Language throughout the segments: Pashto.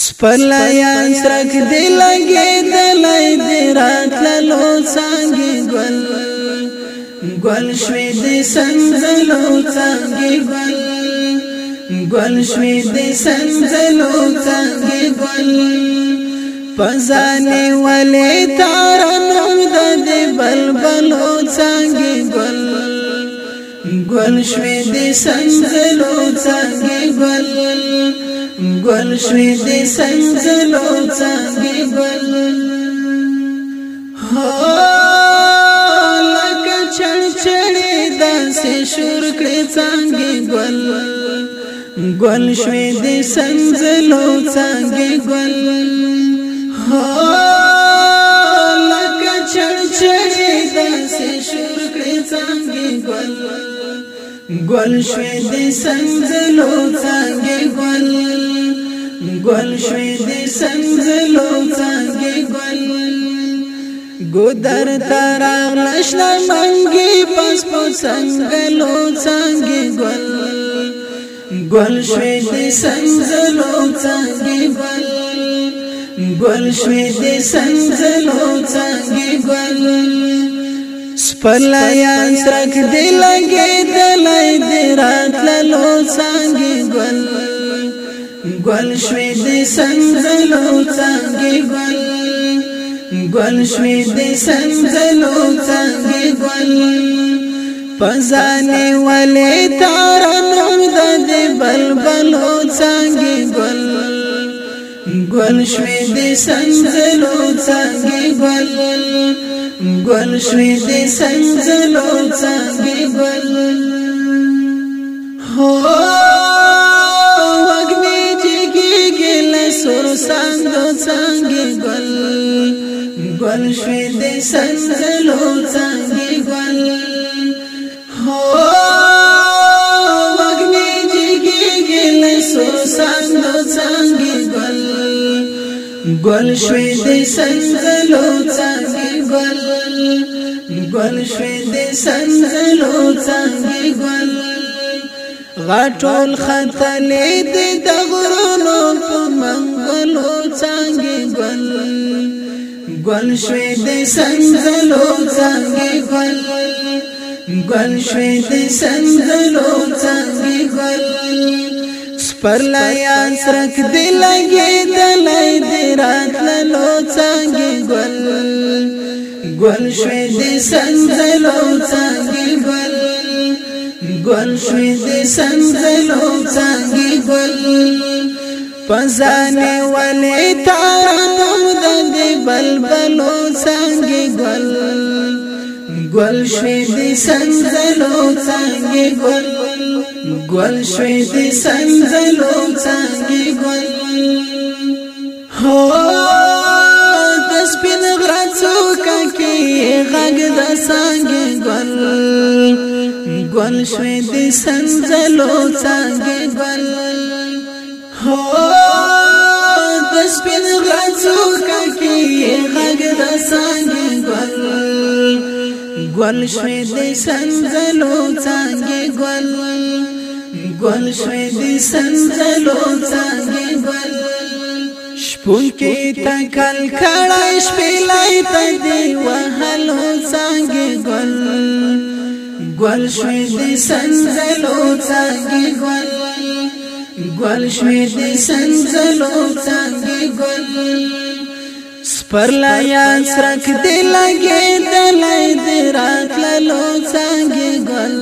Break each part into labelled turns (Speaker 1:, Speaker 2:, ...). Speaker 1: سپلایا سرک دی لگی دلائی دی رات للو سانگی گل گل شوی دی سنزلو سانگی گل گل شوی دی سنزلو سانگی گل پزانی ولی تارا نمد دی بلبلو سانگی گل گل شوی دی سنزلو سانگی گل گل شوی دی سنزلو چانگی گل لکه چړ چړې داسې شور کړې څنګه ګل ګل شوې دې سنځلو څنګه ګل لکه چړ چړې داسې شور کړې څنګه ګل ګل شوې دې سنځلو څنګه ګل گل شوی دی سنزلو څنګه گل ګودر تراغ لښنا منګي پس په سنگلو څنګه گل گل شوی دی سنزلو څنګه گل گل شوی دی سنزلو څنګه گل سپلایا ترک دی لګې دلای دی راتللو څنګه گل گل شوی د سنځلو څنګه گل گل شوی د سنځلو څنګه گل پزانه ولې تار نوم د بلبلو څنګه گل گل شوی د سنځلو څنګه گل گل شوی د سنځلو څنګه گل هو تور سنگ سنگ گل گل شوی دې سنزلو سنگ گل هو مګنی جګی ګل سور سنگ سنگ گل گل شوی دې سنزلو سنگ گل گل شوی دې سنزلو سنگ گل غټول خطلې دې د غرونو په منګلو څنګه ګل ګل شوي دې سنځلو څنګه ګل ګل شوي دې سنځلو څنګه ګل پر لیا سرک دی لگی دلی دی رات للو چانگی گل گل شوی دی سنزلو چانگی گل گل شوی دی سنزلو څنګه گل پزانه ولې تا نوم د دې بلبلو څنګه گل گل شوی دی سنزلو څنګه گل گل شوی دی سنزلو څنګه گل هو د سپین غرڅو کې غږ د څنګه گل گل شوی دی سنزلو تانگی گل هو دسپین غزو ککی غگ دسانگی گل گل شوی دی سنزلو تانگی گل گل شوی دی سنزلو تانگی گل شپون کې تکل کړه شپې لای ته دی وهلو څنګه ګل ګل شوي د سنځلو څنګه ګل ګل شوي د سنځلو څنګه ګل سپرلایا سرک دی لګې دلای دی راتللو څنګه ګل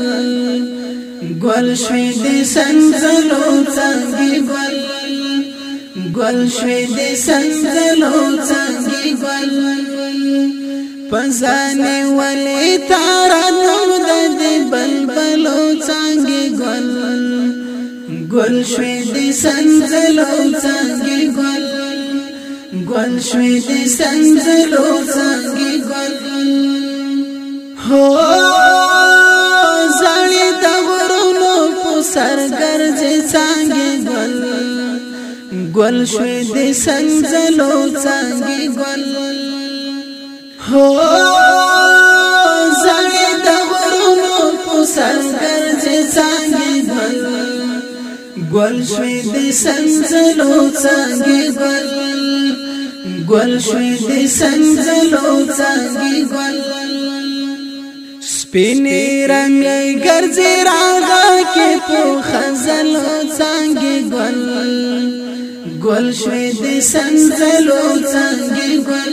Speaker 1: ګل شوي د سنځلو څنګه ګل ګل شوي د سنځلو څنګه ګل پزانی ولی تارا نم د بلبلو څنګه ګل ګل شوی د سنځلو څنګه ګل ګل شوی د سنځلو څنګه ګل هو زړی د غرونو په سر ګرځي څنګه ګل ګل شوی د سنځلو څنګه هو زړې د غرونو په سنګر چې څنګه ګل ګل شوي د سنځلو څنګه ګل ګل شوي د سنځلو څنګه ګل سپینې رنگ ګرځي راغا کې په خزل څنګه ګل ګل شوي د سنځلو څنګه ګل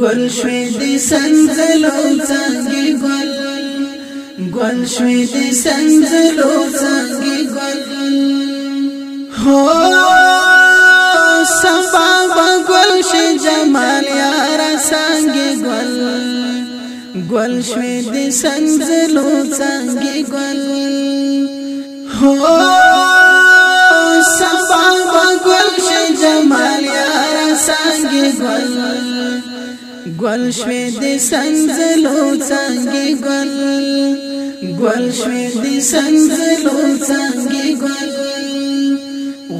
Speaker 1: گل شوی دی سنزلو څنګه گل گل شوی دی سنزلو څنګه گل هو سبا گل شي جمال یار څنګه گل گل شوی دی سنزلو څنګه گل هو سبا گل شي جمال یار څنګه گل गलश्वे देलश्वे सांग लो चांगे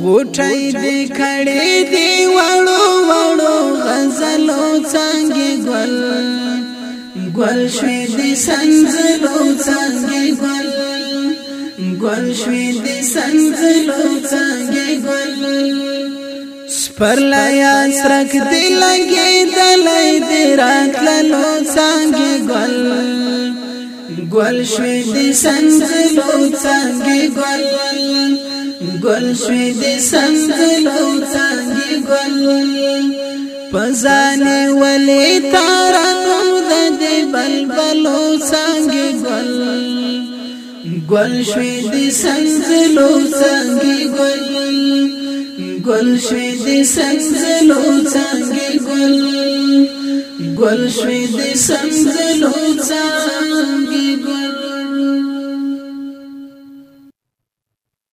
Speaker 1: गोठाय दे खडे देवाडोड झालो चांगे गल गोलश्वे सांग लो चांगे गोल गोल्शे देे गोल پر لیا سرک دی لگی دلی دی رات للو سانگی گل گل شوی دی سنزلو سانگی گل گل شوی دی سنزلو سانگی گل پزانی ولی تارانو دی بلبلو سانگی گل گل شوی دی سنزلو سانگی گل گل شوی دی سنزلو څنګه گل گل شوی دی سنزلو څنګه گل